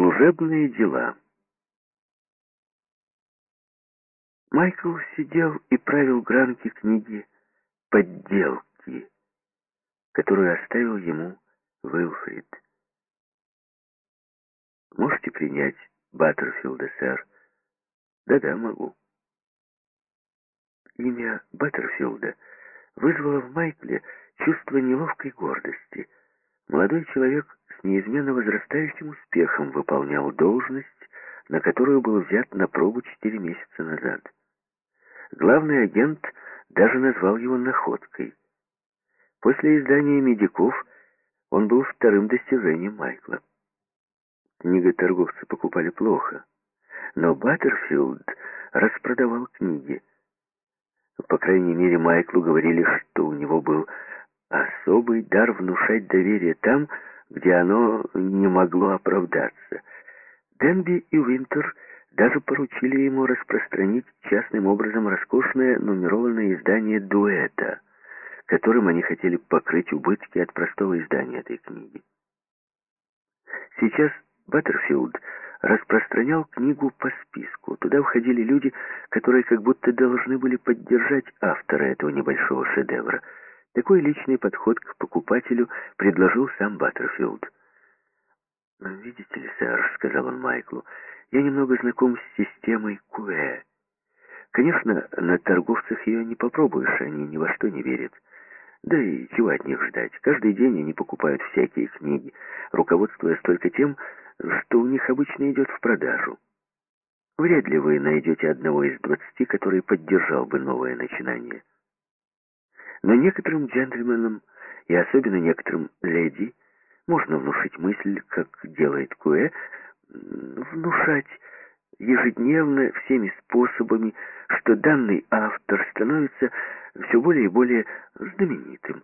Служебные дела. Майкл сидел и правил гранки книги «Подделки», которую оставил ему Уилфрид. «Можете принять Баттерфилда, сэр?» «Да-да, могу». Имя Баттерфилда вызвало в Майкле чувство неловкой гордости. Молодой человек неизменно возрастающим успехом выполнял должность, на которую был взят на пробу четыре месяца назад. Главный агент даже назвал его находкой. После издания «Медиков» он был вторым достижением Майкла. Книга торговцы покупали плохо, но Баттерфилд распродавал книги. По крайней мере, Майклу говорили, что у него был особый дар внушать доверие там, где оно не могло оправдаться. Денби и Уинтер даже поручили ему распространить частным образом роскошное нумерованное издание «Дуэта», которым они хотели покрыть убытки от простого издания этой книги. Сейчас Баттерфилд распространял книгу по списку. Туда входили люди, которые как будто должны были поддержать автора этого небольшого шедевра. Такой личный подход к покупателю предложил сам Баттерфилд. «Видите ли, сэр», — сказал он Майклу, — «я немного знаком с системой Куэ. Конечно, на торговцах ее не попробуешь, они ни во что не верят. Да и чего от них ждать? Каждый день они покупают всякие книги, руководствуясь только тем, что у них обычно идет в продажу. Вряд ли вы найдете одного из двадцати, который поддержал бы новое начинание. Но некоторым джентльменам, и особенно некоторым леди, можно внушить мысль, как делает Куэ, внушать ежедневно всеми способами, что данный автор становится все более и более знаменитым.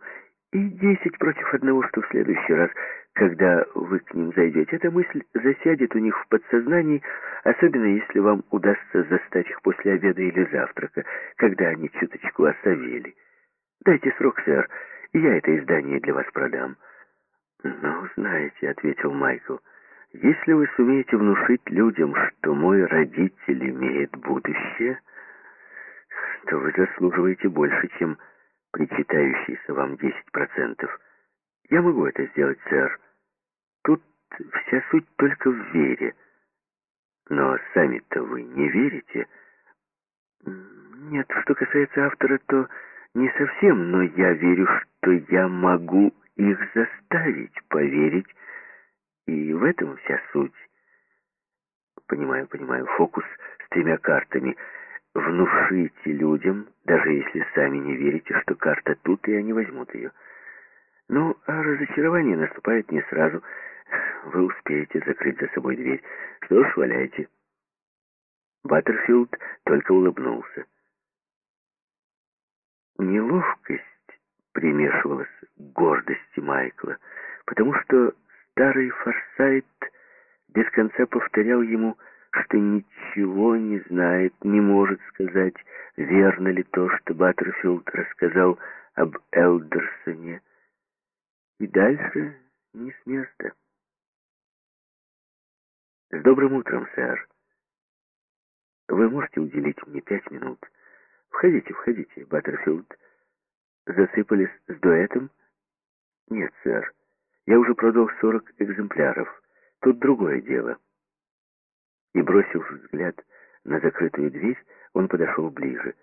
И десять против одного, что в следующий раз, когда вы к ним зайдете, эта мысль засядет у них в подсознании, особенно если вам удастся застать их после обеда или завтрака, когда они чуточку осовели. Дайте срок, сэр, я это издание для вас продам. «Ну, знаете», — ответил Майкл, — «если вы сумеете внушить людям, что мой родитель имеет будущее, то вы заслуживаете больше, чем причитающиеся вам 10%. Я могу это сделать, сэр. Тут вся суть только в вере. Но сами-то вы не верите?» «Нет, что касается автора, то не совсем, но я верю, что я могу их заставить поверить, и в этом вся суть. Понимаю, понимаю, фокус с тремя картами. Внушите людям, даже если сами не верите, что карта тут, и они возьмут ее. Ну, а разочарование наступает не сразу. Вы успеете закрыть за собой дверь. Что ж, валяйте. Баттерфилд только улыбнулся. Неловкость примешивалась к гордости Майкла, потому что старый Форсайт без конца повторял ему, что ничего не знает, не может сказать, верно ли то, что Баттерфилд рассказал об Элдерсоне. И дальше не с места. «С добрым утром, сэр. Вы можете уделить мне пять минут?» «Входите, входите, Баттерфилд. Засыпались с дуэтом?» «Нет, сэр. Я уже продал сорок экземпляров. Тут другое дело». И, бросив взгляд на закрытую дверь, он подошел ближе.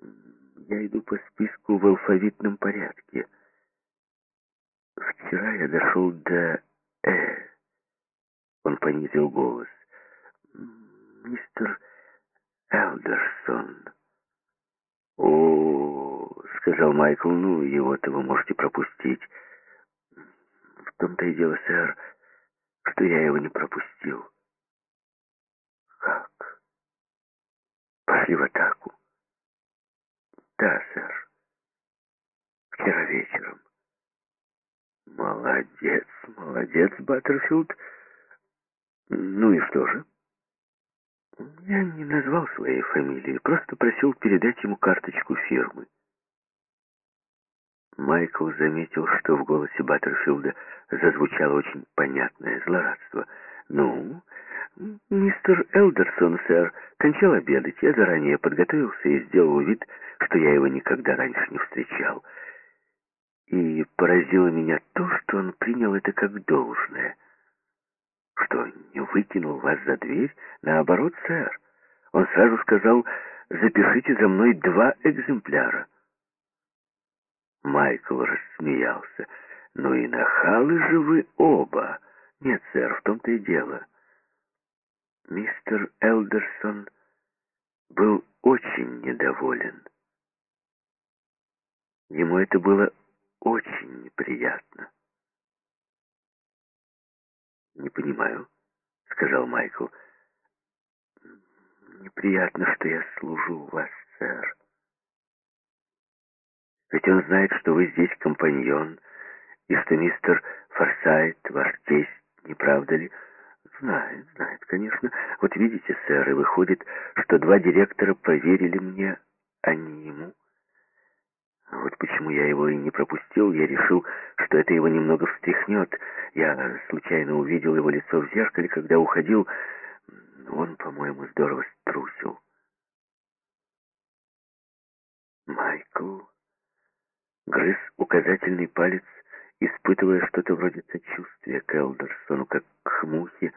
«Я иду по списку в алфавитном порядке. Вчера я дошел до «э». Он понизил голос. «Мистер Элдерсон». «О, — сказал Майкл, — ну, его-то вы можете пропустить. В том-то и дело, сэр, что я его не пропустил». «Как? Пошли в атаку?» «Да, сэр. Вчера вечером». «Молодец, молодец, Баттерфилд. Ну и что же?» Я не назвал своей фамилии, просто просил передать ему карточку фирмы. Майкл заметил, что в голосе Баттерфилда зазвучало очень понятное злорадство, Ну, мистер Элдерсон, сэр, кончал обедать. Я заранее подготовился и сделал вид, что я его никогда раньше не встречал. И поразило меня то, что он принял это как должное. Что, выкинул вас за дверь? Наоборот, сэр. Он сразу сказал, запишите за мной два экземпляра. Майкл рассмеялся. «Ну и нахалы же вы оба!» «Нет, сэр, в том-то и дело». Мистер Элдерсон был очень недоволен. Ему это было очень неприятно. «Не понимаю», — сказал Майкл. «Неприятно, что я служу вас, сэр. Ведь он знает, что вы здесь компаньон, и что мистер Форсайт ваш тесть, не правда ли? Знает, знает, конечно. Вот видите, сэр, и выходит, что два директора поверили мне, а не ему. Вот почему я его и не пропустил. Я решил, что это его немного встряхнет. Я случайно увидел его лицо в зеркале, когда уходил. Он, по-моему, здорово струсил. Майкл грыз указательный палец, испытывая что-то вроде сочувствия к Элдерсону, как к мухе,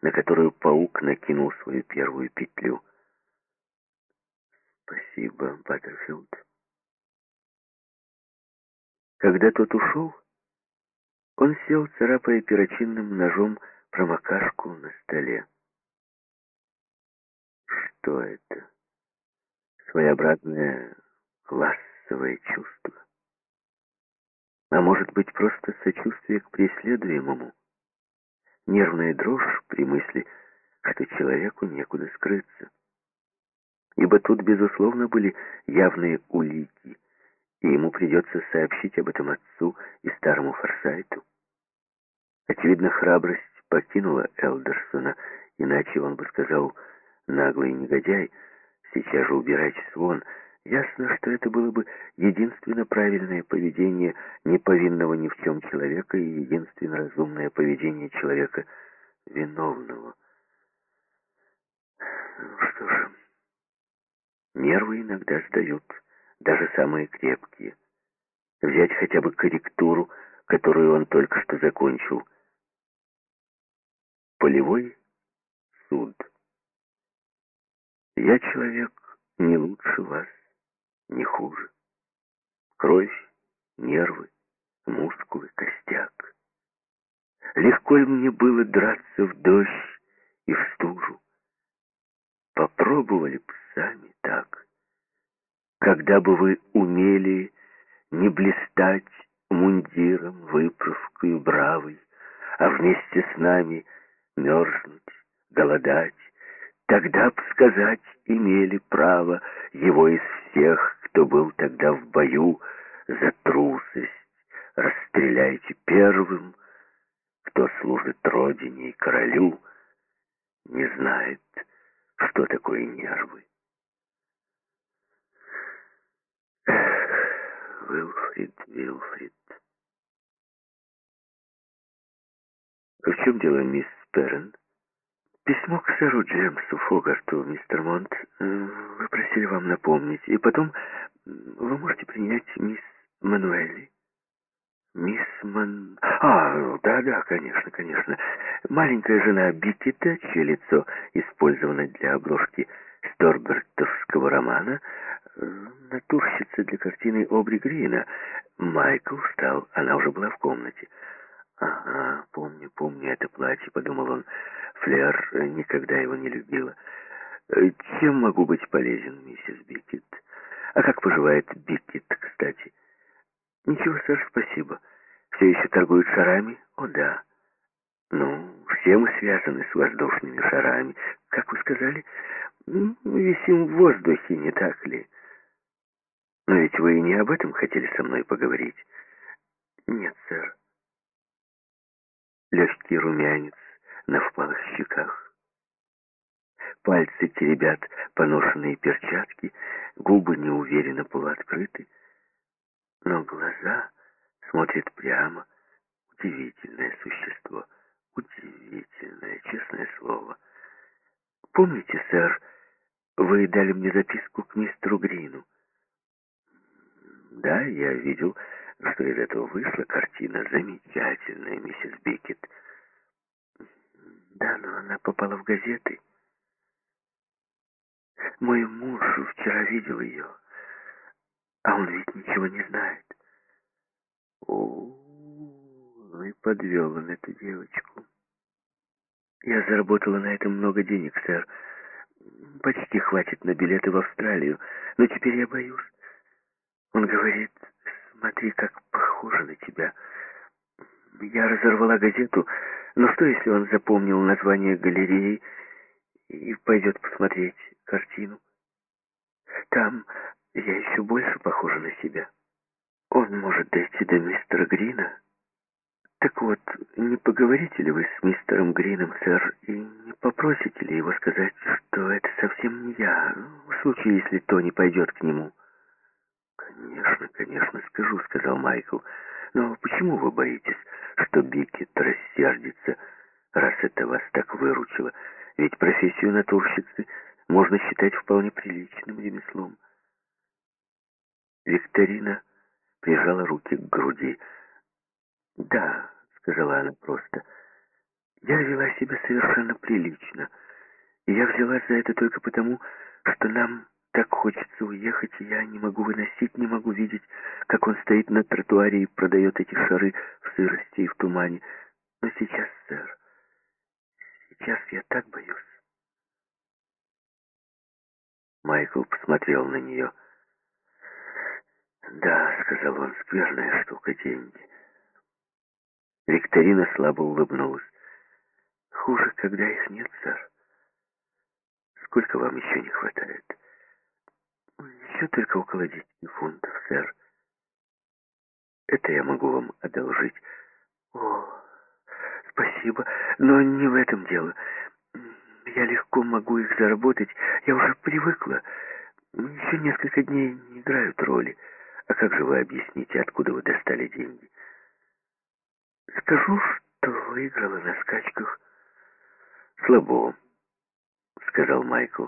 на которую паук накинул свою первую петлю. «Спасибо, Баттерфилд». Когда тот ушел, он сел, царапая перочинным ножом промокашку на столе. Что это? Своеобразное классовое чувство. А может быть, просто сочувствие к преследуемому? Нервная дрожь при мысли, что человеку некуда скрыться. Ибо тут, безусловно, были явные улики, и ему придется сообщить об этом отцу и старому Форсайту. Очевидно, храбрость покинула Элдерсона, иначе он бы сказал «наглый негодяй, сейчас же убирайтесь вон», Ясно, что это было бы единственно правильное поведение неповинного ни в чем человека и единственно разумное поведение человека виновного. Ну что ж, нервы иногда сдают, даже самые крепкие. Взять хотя бы корректуру, которую он только что закончил. Полевой суд. Я человек не лучше вас не хуже. Кровь, нервы, мускулы, костяк. Легко ли мне было драться в дождь и в стужу? Попробовали бы сами так. Когда бы вы умели не блистать мундиром, выправкой бравой, а вместе с нами мерзнуть, голодать, тогда б сказать имели право его из всех, кто был тогда в бою за трусость, расстреляйте первым, кто служит родине и королю, не знает, что такое нервы. Эх, Вилфрид, Вилфрид. В чем дело, мисс Перрен? Письмо к сэру Джеймсу Фогарту, мистер Монт, э, вы просили вам напомнить. И потом вы можете принять мисс Мануэли. Мисс Ман... А, да-да, конечно, конечно. Маленькая жена Бикета, чье лицо использовано для обложки Сторбертовского романа, э, натурщица для картины Обри Грина. Майкл встал, она уже была в комнате. «Ага, помню, помню это платье», — подумал он. Флер никогда его не любила. Э, «Чем могу быть полезен, миссис Бикет? А как поживает Бикет, кстати?» «Ничего, сэр, спасибо. Все еще торгуют шарами?» «О, да». «Ну, все мы связаны с воздушными шарами. Как вы сказали, висим в воздухе, не так ли?» «Но ведь вы и не об этом хотели со мной поговорить?» «Нет, сэр» легкий румянец на впалых щеках. Пальцы теребят поношенные перчатки, губы неуверенно полуоткрыты, но глаза смотрят прямо. Удивительное существо, Удивительное, честное слово. Помните, сэр, вы дали мне записку к мистеру Грину? Да, я видел, что из этого вышла картина замечательная, миссис Бикет. Да, но она попала в газеты. Мой муж вчера видел ее, а он ведь ничего не знает. О, ну и подвел он эту девочку. Я заработала на этом много денег, сэр. Почти хватит на билеты в Австралию, но теперь я боюсь. Он говорит, смотри, как похоже на тебя. Я разорвала газету, но что, если он запомнил название галереи и пойдет посмотреть картину? Там я еще больше похожа на себя. Он может дойти до мистера Грина. Так вот, не поговорите ли вы с мистером Грином, сэр, и не попросите ли его сказать, что это совсем не я, в случае, если Тони пойдет к нему? Конечно, конечно, скажу, сказал Майкл. Но почему вы боитесь, что Бикет рассердится, раз это вас так выручило? Ведь профессию натурщицы можно считать вполне приличным ремеслом. Викторина прижала руки к груди. «Да», — сказала она просто, — «я вела себя совершенно прилично, и я взялась за это только потому, что нам так хочется уехать, и я не могу выносить, не могу видеть, как он стоит на тротуаре и продает эти шары в сырости и в тумане. Но сейчас, сэр, сейчас я так боюсь». Майкл посмотрел на нее. «Да», — сказал он, — «скверная штука деньги». Викторина слабо улыбнулась. «Хуже, когда их нет, сэр. Сколько вам еще не хватает?» «Еще только около десяти фунтов, сэр. Это я могу вам одолжить». «О, спасибо, но не в этом дело. Я легко могу их заработать. Я уже привыкла. Еще несколько дней не играют роли. А как же вы объясните, откуда вы достали деньги?» Скажу, что выиграла на скачках. Слабо, сказал Майкл.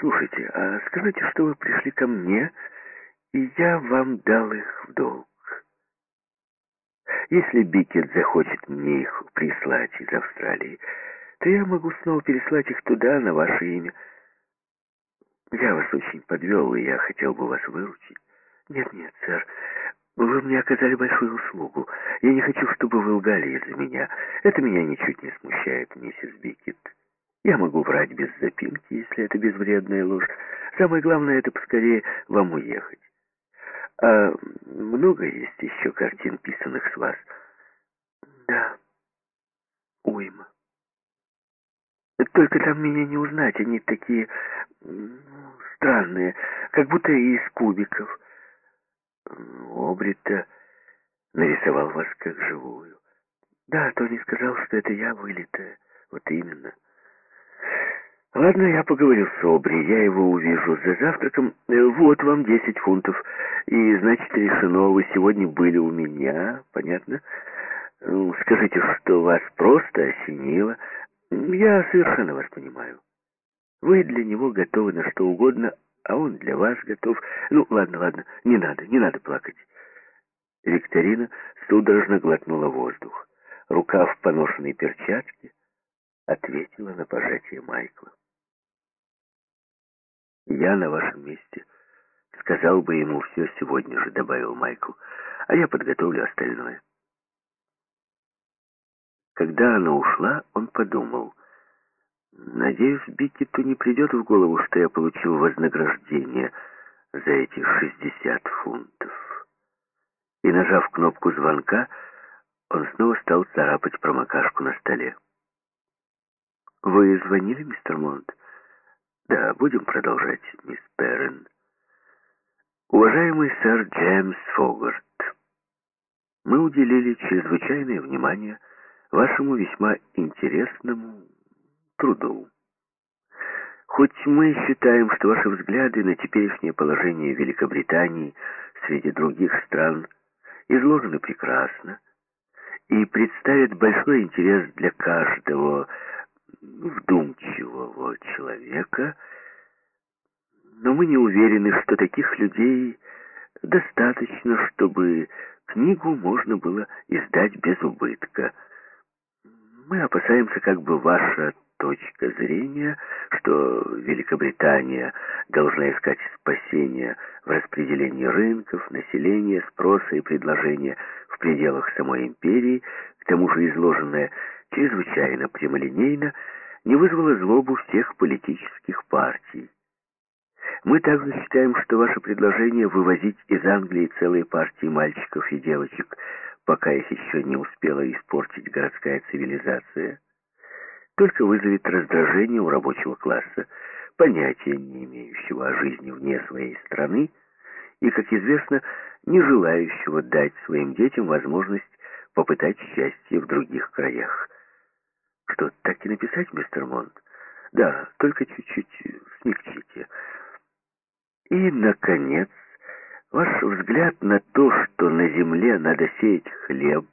Слушайте, а скажите, что вы пришли ко мне, и я вам дал их в долг. Если Бикет захочет мне их прислать из Австралии, то я могу снова переслать их туда, на ваше имя. Я вас очень подвел, и я хотел бы вас выручить. Нет-нет, сэр, вы мне оказали большую услугу. Я не хочу, чтобы вы лгали из-за меня. Это меня ничуть не смущает, миссис Бикет. Я могу врать без запинки, если это безвредная ложь. Самое главное, это поскорее вам уехать. А много есть еще картин, писанных с вас? Да, уйма. Только там меня не узнать, они такие ну, странные, как будто из кубиков. Обрита нарисовал вас как живую. Да, Тони сказал, что это я вылитая. Вот именно. Ладно, я поговорю с Обри, я его увижу за завтраком. Э, вот вам 10 фунтов. И, значит, решено, вы сегодня были у меня, понятно? Ну, скажите, что вас просто осенило. Я совершенно вас понимаю. Вы для него готовы на что угодно, а он для вас готов. Ну, ладно, ладно, не надо, не надо плакать. Викторина судорожно глотнула воздух. Рука в поношенной перчатке ответила на пожатие Майкла. «Я на вашем месте сказал бы ему все сегодня же», — добавил Майкл, «а я подготовлю остальное». Когда она ушла, он подумал — Надеюсь, Бикету не придет в голову, что я получил вознаграждение за эти 60 фунтов. И, нажав кнопку звонка, он снова стал царапать промокашку на столе. «Вы звонили, мистер Монт?» «Да, будем продолжать, мисс Перрен». «Уважаемый сэр Джеймс Фогарт, мы уделили чрезвычайное внимание вашему весьма интересному труду. Хоть мы считаем, что ваши взгляды на теперешнее положение Великобритании среди других стран изложены прекрасно, и представит большой интерес для каждого вдумчивого человека, но мы не уверены, что таких людей достаточно, чтобы книгу можно было издать без убытка. Мы опасаемся, как бы ваша точка зрения, что Великобритания должна искать спасения в распределении рынков, населения, спроса и предложения в пределах самой империи, к тому же изложенная чрезвычайно прямолинейно, не вызвала злобу всех политических партий. Мы также считаем, что ваше предложение вывозить из Англии целые партии мальчиков и девочек, пока их еще не успела испортить городская цивилизация, только вызовет раздражение у рабочего класса, понятия не имеющего о жизни вне своей страны и, как известно, не желающего дать своим детям возможность попытать счастье в других краях. Что, так и написать, мистер Монт? Да, только чуть-чуть смягчите. И, наконец, ваш взгляд на то, что на земле надо сеять хлеб,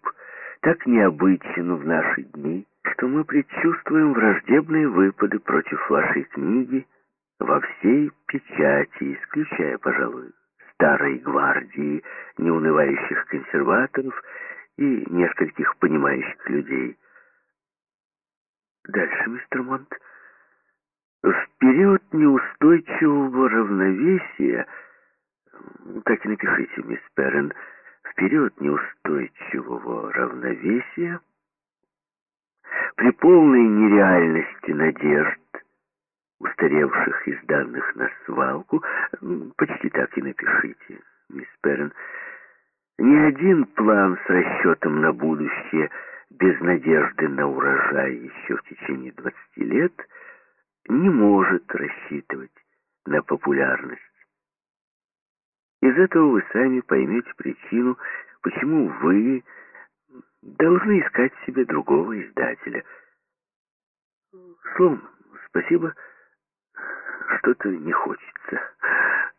так необычен в наши дни, что мы предчувствуем враждебные выпады против вашей книги во всей печати, исключая, пожалуй, старой гвардии, неунывающих консерваторов и нескольких понимающих людей. Дальше, мистер Монт. В период неустойчивого равновесия, так и напишите, мисс Перрен, в период неустойчивого равновесия при полной нереальности надежд, устаревших из данных на свалку, почти так и напишите, мисс Перрен, ни один план с расчетом на будущее без надежды на урожай еще в течение 20 лет не может рассчитывать на популярность. Из этого вы сами поймете причину, почему вы должны искать себе другого издателя. Словом, спасибо, что-то не хочется.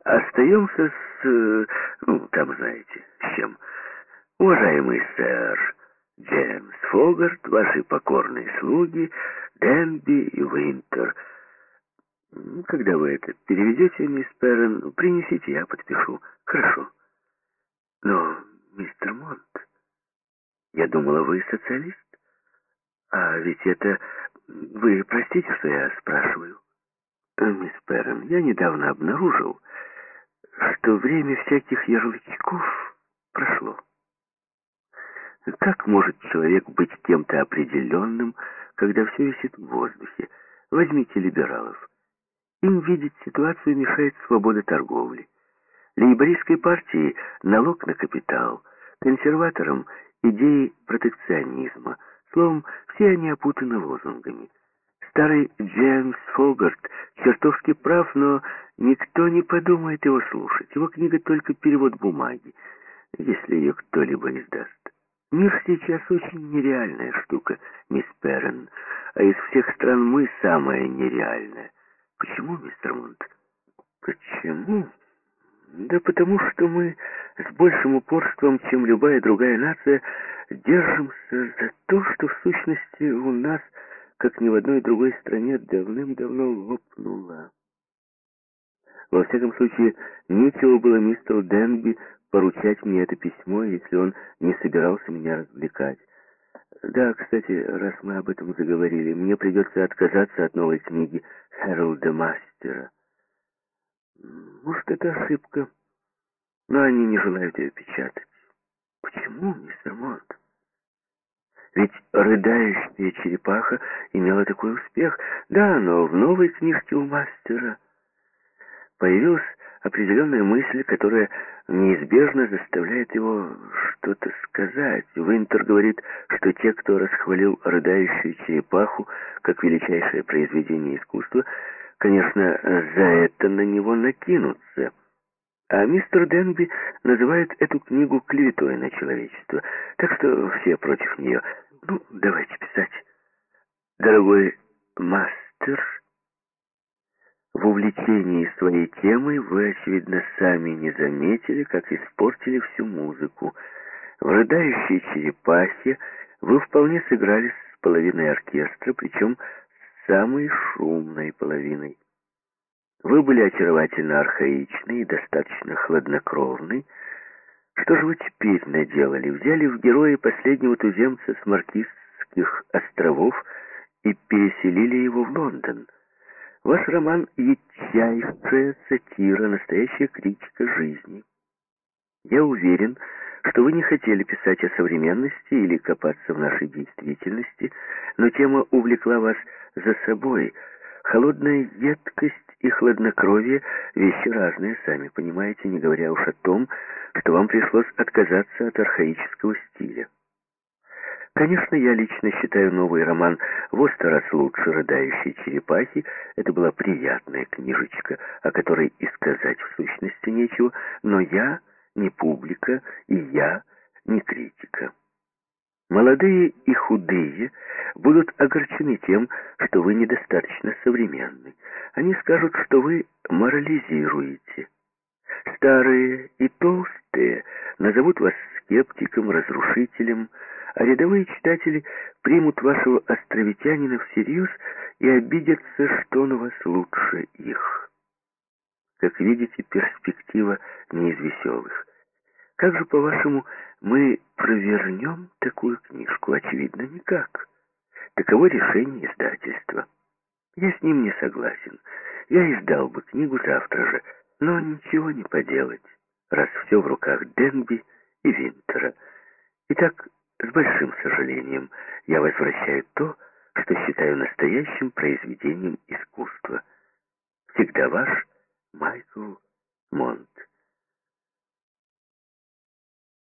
Остаемся с... ну, там знаете, с чем. Уважаемый сэр Джеймс Фогарт, ваши покорные слуги, Денби и Винтер. Когда вы это переведете, мисс Перрен, принесите, я подпишу. Хорошо. Но, мистер Монт, я думала, вы социалист. А ведь это... Вы простите, что я спрашиваю. Э, мисс Перрон, я недавно обнаружил, что время всяких ярлычков прошло. Как может человек быть кем-то определенным, когда все висит в воздухе? Возьмите либералов. Им видеть ситуацию мешает свобода торговли. Лейбористской партии налог на капитал, консерваторам идеи протекционизма. Словом, все они опутаны лозунгами. Старый Джеймс Фогарт чертовски прав, но никто не подумает его слушать. Его книга только перевод бумаги, если ее кто-либо издаст. Мир сейчас очень нереальная штука, мисс Перрен, а из всех стран мы самая нереальная. Почему, мистер Монт? Почему? Да потому что мы с большим упорством, чем любая другая нация, держимся за то, что в сущности у нас, как ни в одной другой стране, давным-давно лопнуло. Во всяком случае, нечего было мистеру Денби поручать мне это письмо, если он не собирался меня развлекать. Да, кстати, раз мы об этом заговорили, мне придется отказаться от новой книги Хэролда Мастера. Может, это ошибка, но они не желают ее печатать. Почему, мистер Монт? Ведь рыдающая черепаха имела такой успех. Да, но в новой книжке у мастера появилась определенная мысль, которая неизбежно заставляет его что-то сказать. Винтер говорит, что те, кто расхвалил рыдающую черепаху как величайшее произведение искусства, конечно, за это на него накинутся. А мистер Денби называет эту книгу клеветой на человечество. Так что все против нее. Ну, давайте писать. Дорогой мастер, в увлечении своей темой вы, очевидно, сами не заметили, как испортили всю музыку. В рыдающей черепахе Вы вполне сыграли с половиной оркестра, причем с самой шумной половиной. Вы были очаровательно архаичны и достаточно хладнокровны. Что же вы теперь наделали? Взяли в герои последнего туземца с Маркизских островов и переселили его в Лондон. Ваш роман — ячайшая сатира, настоящая критика жизни. Я уверен, что вы не хотели писать о современности или копаться в нашей действительности, но тема увлекла вас за собой. Холодная едкость и хладнокровие — вещи разные, сами понимаете, не говоря уж о том, что вам пришлось отказаться от архаического стиля. Конечно, я лично считаю новый роман «Во сто раз лучше рыдающей черепахи». Это была приятная книжечка, о которой и сказать в сущности нечего, но я не публика, и я не критика. Молодые и худые будут огорчены тем, что вы недостаточно современны. Они скажут, что вы морализируете. Старые и толстые назовут вас скептиком, разрушителем, а рядовые читатели примут вашего островитянина всерьез и обидятся, что он у вас лучше их. Как видите, перспектива не из веселых. Как же, по-вашему, мы провернем такую книжку? Очевидно, никак. Таково решение издательства. Я с ним не согласен. Я издал бы книгу завтра же, но ничего не поделать, раз все в руках Денби и Винтера. Итак, с большим сожалением я возвращаю то, что считаю настоящим произведением искусства. Всегда ваш Майкл Монт.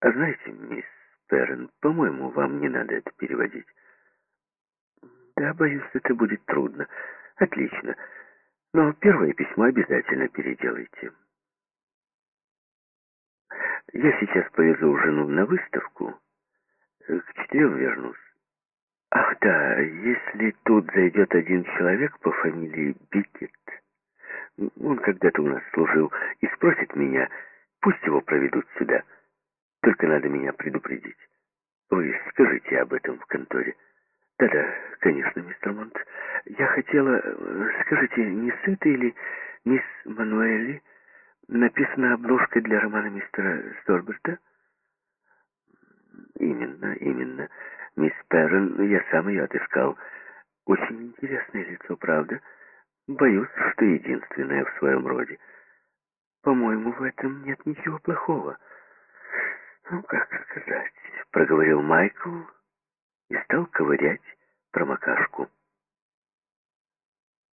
А знаете, мисс Перрен, по-моему, вам не надо это переводить. Да, боюсь, это будет трудно. Отлично. Но первое письмо обязательно переделайте. Я сейчас повезу жену на выставку. К четырем вернусь. Ах да, если тут зайдет один человек по фамилии Бикет, он когда-то у нас служил, и спросит меня, пусть его проведут сюда. Только надо меня предупредить. Вы скажите об этом в конторе. Да-да, конечно, мистер Монт. Я хотела... Скажите, не с или мисс Мануэли написана обложка для романа мистера Сторберта? Именно, именно. Мисс Перрон, я сам ее отыскал. Очень интересное лицо, правда? Боюсь, что единственное в своем роде. По-моему, в этом нет ничего плохого. Ну, как сказать, проговорил Майкл и стал ковырять